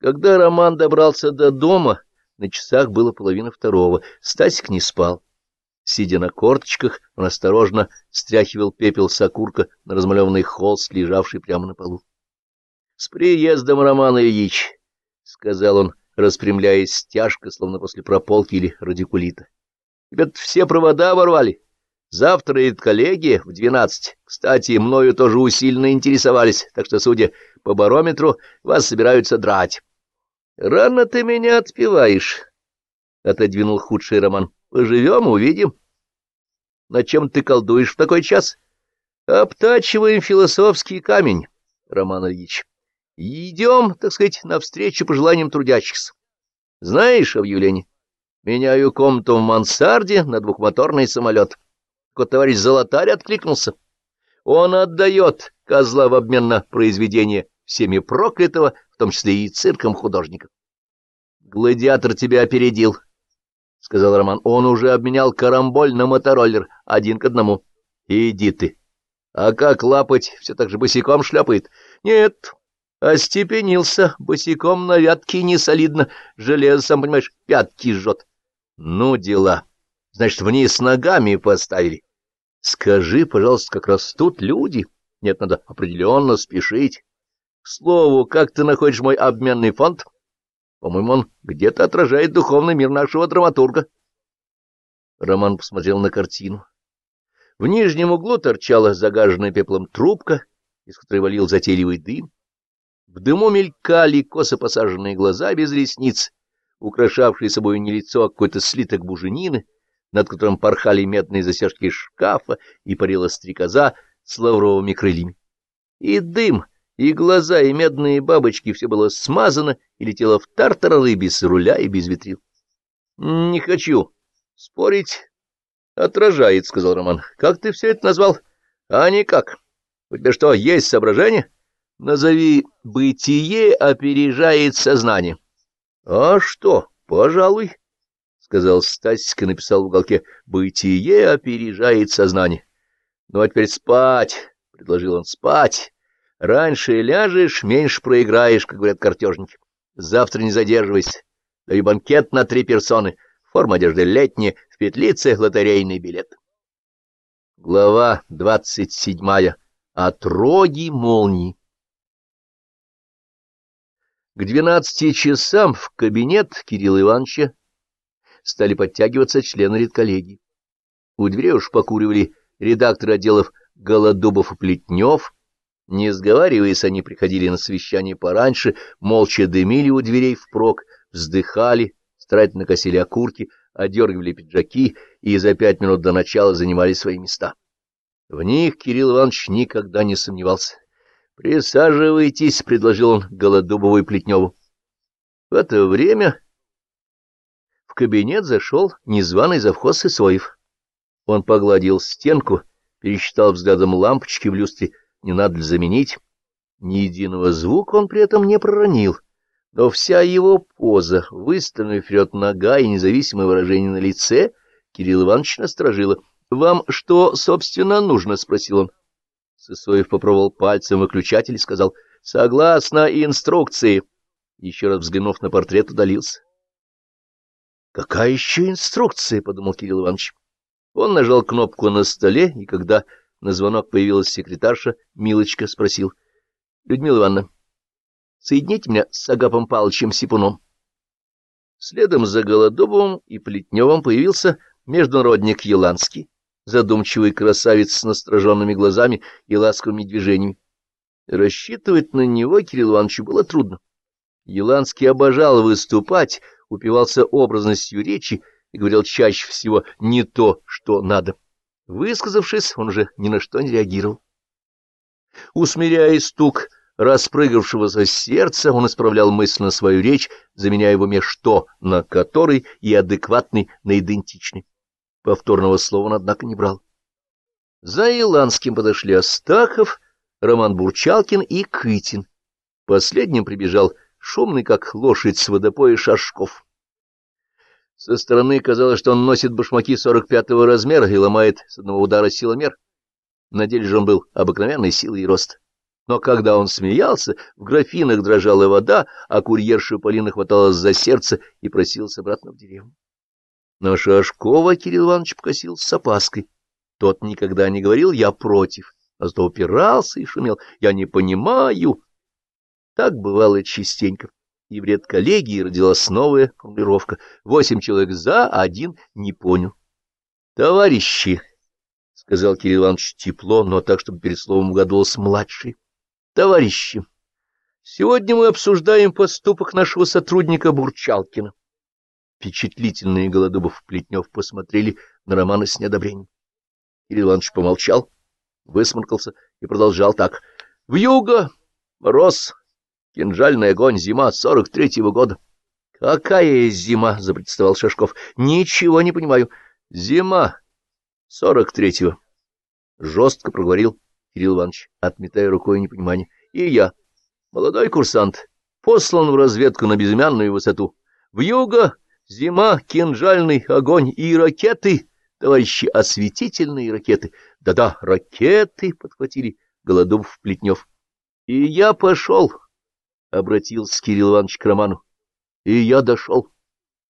Когда Роман добрался до дома, на часах было половина второго, Стасик не спал. Сидя на корточках, он осторожно стряхивал пепел с окурка на размалеванный холст, лежавший прямо на полу. — С приездом, Роман Ильич! — сказал он, распрямляясь тяжко, словно после прополки или радикулита. — Тебя все провода ворвали. Завтра идет коллегия в двенадцать. Кстати, мною тоже усиленно интересовались, так что, судя по барометру, вас собираются драть. — Рано ты меня отпеваешь, — отодвинул худший Роман. — Поживем, увидим. — На чем ты колдуешь в такой час? — Обтачиваем философский камень, Роман Ильич. Идем, так сказать, навстречу пожеланиям трудящихся. Знаешь объявление? Меняю комнату в мансарде на двухмоторный самолет. Вот товарищ Золотарь откликнулся. Он отдает козла в обмен на произведение всеми проклятого, в том числе и цирком художников. «Гладиатор тебя опередил», — сказал Роман. «Он уже обменял карамболь на мотороллер, один к одному. Иди ты. А как лапать, все так же босиком шляпает? Нет, остепенился, босиком на вятке не солидно, железо, сам понимаешь, пятки жжет. Ну, дела. Значит, вниз ногами поставили. Скажи, пожалуйста, как растут люди. Нет, надо определенно спешить. К слову, как ты находишь мой обменный фонд? По-моему, он где-то отражает духовный мир нашего драматурга. Роман посмотрел на картину. В нижнем углу торчала загаженная пеплом трубка, из которой валил затейливый дым. В дыму мелькали косо посаженные глаза без ресниц, украшавшие собой не лицо, а какой-то слиток буженины, над которым порхали медные засяжки шкафа и парила стрекоза с лавровыми крыльями. И дым и глаза, и медные бабочки — все было смазано и летело в тартарары без руля и без витрил. — Не хочу спорить. — Отражает, — сказал Роман. — Как ты все это назвал? — А никак. У тебя что, есть соображение? Назови «бытие опережает сознание». — А что, пожалуй, — сказал Стасик и написал в уголке «бытие опережает сознание». — Ну, а теперь спать, — предложил он, — спать. Раньше ляжешь, меньше проиграешь, как говорят картежники. Завтра не задерживайся. Даю банкет на три персоны. Форма одежды летняя, в петлице лотерейный билет. Глава двадцать седьмая. Отроги молнии. К двенадцати часам в кабинет Кирилла Ивановича стали подтягиваться члены редколлегии. У дверей уж покуривали редакторы отделов Голодубов и Плетнев, не сговариваясь, они приходили на совещание пораньше, молча дымили у дверей впрок, вздыхали, старательно косили окурки, одергивали пиджаки и за пять минут до начала занимали свои места. В них Кирилл Иванович никогда не сомневался. «Присаживайтесь», — предложил он Голодубову и Плетневу. В это время в кабинет зашел незваный завхоз Исоев. Он погладил стенку, пересчитал взглядом лампочки в люстре, не надо ли заменить. Ни единого звука он при этом не проронил, но вся его поза, выставленная вперед нога и независимое выражение на лице, Кирилл Иванович насторожила. — Вам что, собственно, нужно? — спросил он. Сысоев попробовал пальцем выключатель и сказал — Согласно инструкции. Еще раз взглянув на портрет, удалился. — Какая еще инструкция? — подумал Кирилл Иванович. Он нажал кнопку на столе, и когда на звонок появилась секретарша, Милочка спросил. — Людмила Ивановна, соедините меня с Агапом Павловичем Сипуном. Следом за Голодобовым и Плетневым появился международник Еланский, задумчивый красавец с настороженными глазами и ласковыми движениями. Рассчитывать на него Кириллу Ивановичу было трудно. Еланский обожал выступать, упивался образностью речи и говорил чаще всего не то, что надо. Высказавшись, он уже ни на что не реагировал. Усмиряя стук распрыгавшегося сердца, он исправлял мысленно свою речь, заменяя в уме «что» на «который» и «адекватный» на «идентичный». Повторного слова он, однако, не брал. За Иланским подошли Астахов, Роман Бурчалкин и Кытин. Последним прибежал шумный, как лошадь с водопоя, Шашков. Со стороны казалось, что он носит башмаки 45-го размера и ломает с одного удара силомер. На деле же он был обыкновенной силы и рост. Но когда он смеялся, в графинах дрожала вода, а курьерша Полина хваталась за сердце и просилась обратно в деревню. Но Шашкова Кирилл Иванович покосился с опаской. Тот никогда не говорил «я против», а зато упирался и шумел «я не понимаю». Так бывало частенько. И в редколлегии родилась новая формулировка. Восемь человек за, один не понял. «Товарищи!» — сказал Кирилл Иванович тепло, но так, чтобы перед словом угадывался младший. «Товарищи! Сегодня мы обсуждаем поступок нашего сотрудника Бурчалкина». Впечатлительные Голодубов Плетнев посмотрели на Романа с неодобрением. Кирилл Иванович помолчал, высморкался и продолжал так. — В юго, мороз, кинжальный огонь, зима сорок третьего года. — Какая зима? — запротестовал Шашков. — Ничего не понимаю. — Зима сорок третьего. Жестко проговорил Кирилл Иванович, отметая рукой непонимание. — И я, молодой курсант, послан в разведку на безымянную высоту. В юго, зима, кинжальный огонь и ракеты товарищи, осветительные ракеты. Да-да, ракеты, — подхватили Голодов Плетнев. И я пошел, — обратился Кирилл Иванович к Роману. И я дошел.